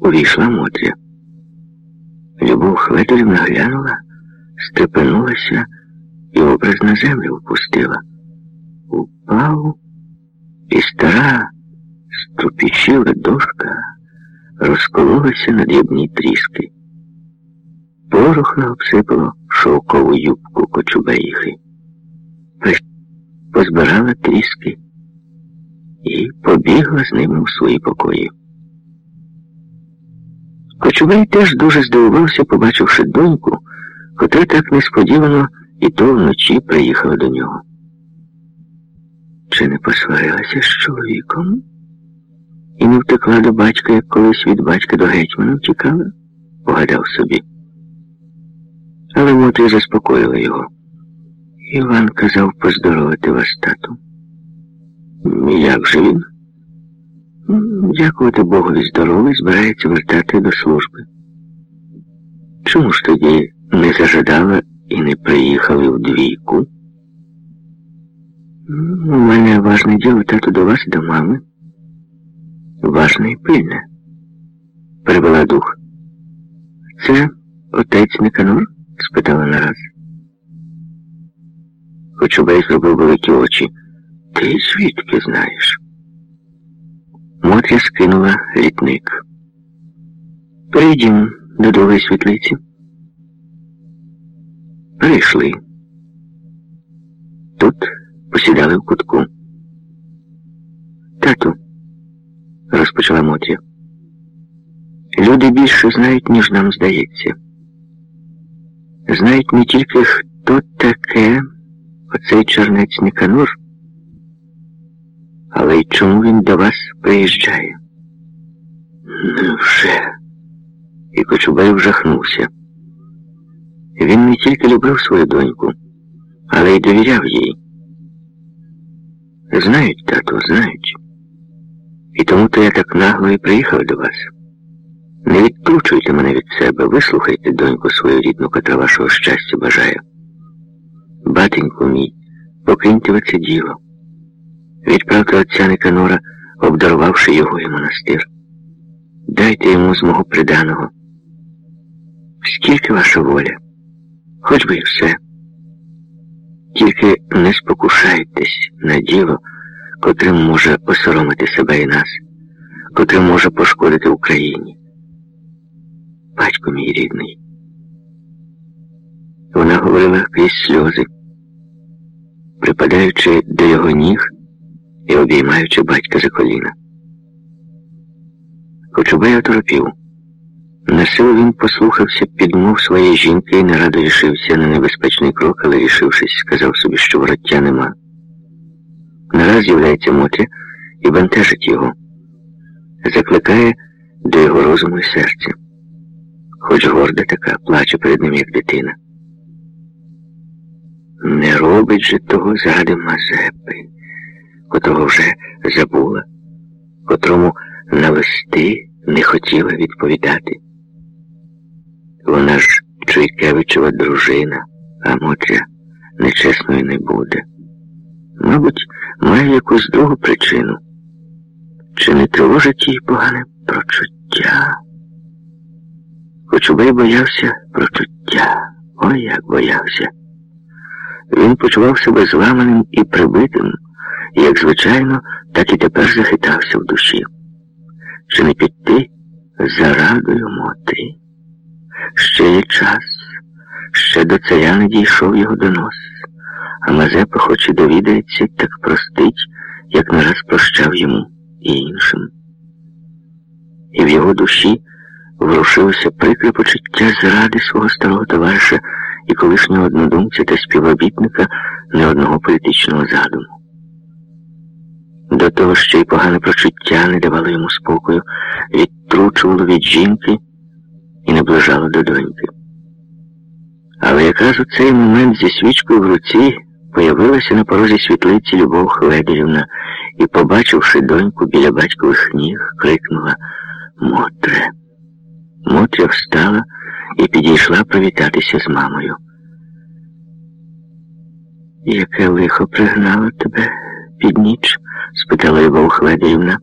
увійшла Мотря. Любов Хведорівна глянула, стрепенулася і образ на землю впустила. Упав, і стара струпічила дошка розкололася на дрібні тріски. Порохно обсипало шовкову юбку кочубеїхи. Позбирала тріски і побігла з ними у свої покої. Кочубей теж дуже здивувався, побачивши доньку, котра так несподівано і то вночі приїхала до нього. Чи не посварилася з чоловіком? І не втекла до батька, як колись від батька до гетьмана втікала, погадав собі. Але Мотря заспокоїла його. Іван казав поздоровити вас, тату. Як же він? Дякувати Богові здоровий, збирається вертати до служби. Чому ж тоді не зажадала і не приїхали двійку? У мене важне діло, тату, до вас, і до мами. Важне і пильне, перевела дух. Це отець Никанор? спитала нараз. Кочубей зробив великі очі. Ти звідки знаєш? Мотря скинула літник. Перейдімо до довгої світлиці. Прийшли. Тут посідали в кутку. Тату, розпочала Мотря. Люди більше знають, ніж нам здається. Знають не тільки, хто таке оцей чернець Ніканор, але й чому він до вас приїжджає. Невже? І Кочубай вжахнувся. Він не тільки любив свою доньку, але й довіряв їй. Знають, тату, знають. І тому то я так нагло і приїхав до вас. Не відкручуйте мене від себе, вислухайте доньку свою рідну, котра вашого щастя бажає. Батеньку мій, покиньте ви це діло. Відправте отця Никанора, обдарувавши його і монастир. Дайте йому з мого приданого. Скільки ваша воля, хоч би і все. Тільки не спокушайтесь на діло, котрим може осоромити себе і нас, котрим може пошкодити Україні. Батько мій рідний. Вона говорила крізь сльози, припадаючи до його ніг і обіймаючи батька за коліна. Кочубей оторопів. На силу він послухався підмов своєї жінки і не радо рішився на небезпечний крок, але рішившись, сказав собі, що вороття нема. Нараз з'являється Мотря і бентежить його, закликає до його розуму і серця. Хоч горда така, плаче перед ним, як дитина. Не робить же того заради Мазепи, котрого вже забула, котрому на листи не хотіла відповідати. Вона ж Чуйкевичева дружина, а Мотря нечесною не буде. Мабуть, має якусь другу причину. Чи не тривожить їй погане прочуття? Кочубей боявся прочуття. Ой, як боявся. Він почував себе зламаним і прибитим, як звичайно, так і тепер захитався в душі. Чи не піти за радою моти? Ще є час, ще до царя не дійшов його донос, а Мазепа, хоч і довідається, так простить, як нараз прощав йому і іншим. І в його душі ворушилося прикре почуття зради свого старого товариша і колишнього однодумця та співробітника не одного політичного задуму. До того, що й погане прочуття не давало йому спокою, відтручувало від жінки і наближало до доньки. Але якраз у цей момент зі свічкою в руці появилася на порозі світлиці Любов Хледерівна і, побачивши доньку біля батькових ніг, крикнула Мотре. Мотря встала і підійшла привітатися з мамою. Яке лихо пригнало тебе під ніч? спитала Хледерівна.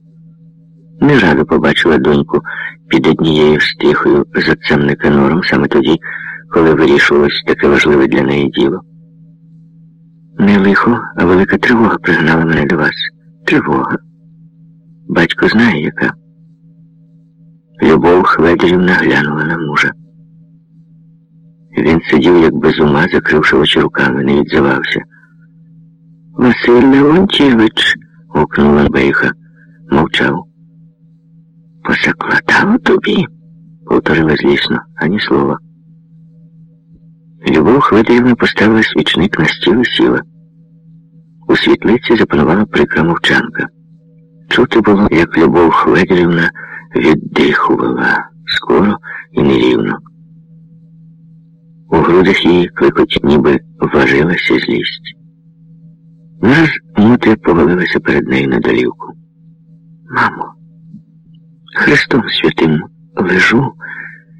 не радо побачила доньку під однією стріхою за цим Никанором саме тоді, коли вирішувалось таке важливе для неї діло. Не лихо, а велика тривога пригнала мене до вас. Тривога. Батько знає, яка. Любов Хведерівна глянула на мужа. Він сидів, як без ума, закривши очі руками, не відзивався. Василь Леонтьєвич, гукнула Бейха, мовчав. Посакладало тобі, повторила злісно, ані слова. Любов Хведерівна поставила свічник на стіл і сіла. У світлиці запанувала прикра мовчанка. Чути було, як Любов Хведерівна віддихувала скоро і нерівно. У грудях її кликоть ніби важилася злість. Нараз Мутря повалилася перед нею на долівку. Мамо, Христом святим лежу